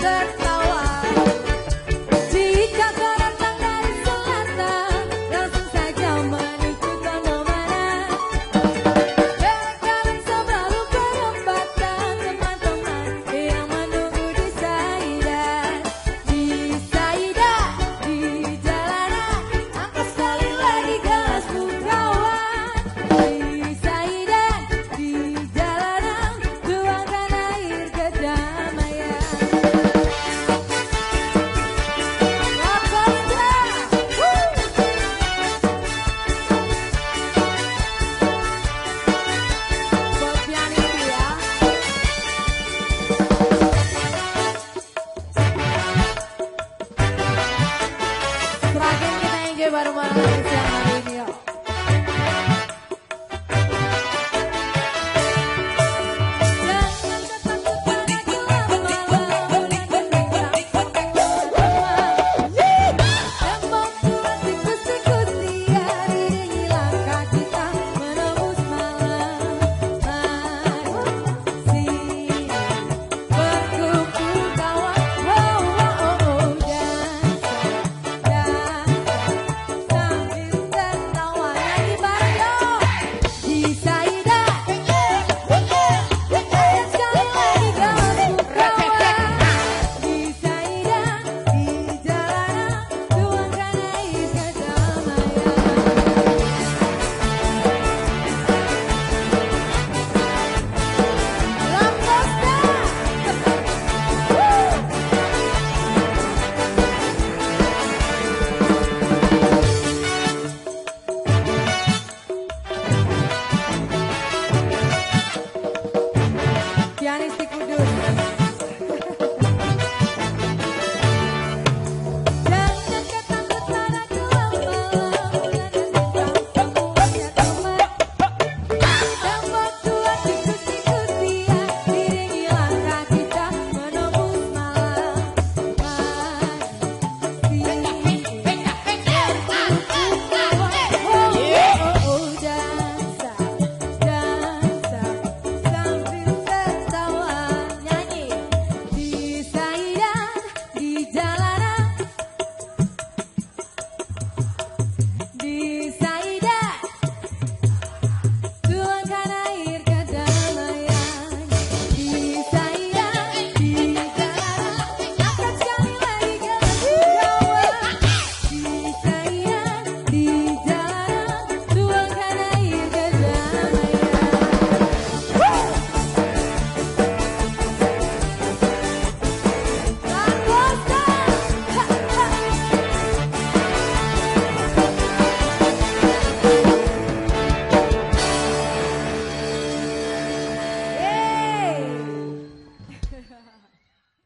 Doctor. Verma